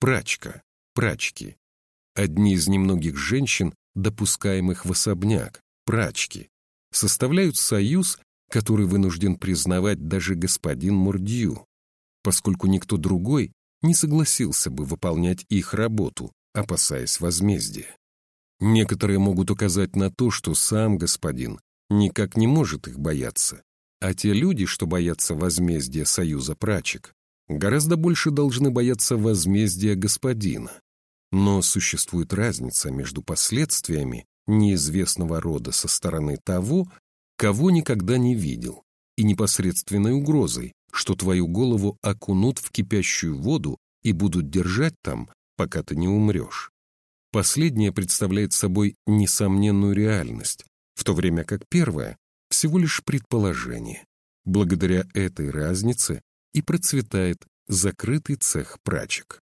Прачка, прачки. Одни из немногих женщин, допускаемых в особняк, прачки, составляют союз, который вынужден признавать даже господин Мурдью, поскольку никто другой не согласился бы выполнять их работу, опасаясь возмездия. Некоторые могут указать на то, что сам господин никак не может их бояться, а те люди, что боятся возмездия союза прачек, гораздо больше должны бояться возмездия господина. Но существует разница между последствиями неизвестного рода со стороны того, кого никогда не видел, и непосредственной угрозой, что твою голову окунут в кипящую воду и будут держать там, пока ты не умрешь. Последнее представляет собой несомненную реальность, в то время как первое — всего лишь предположение. Благодаря этой разнице и процветает закрытый цех прачек.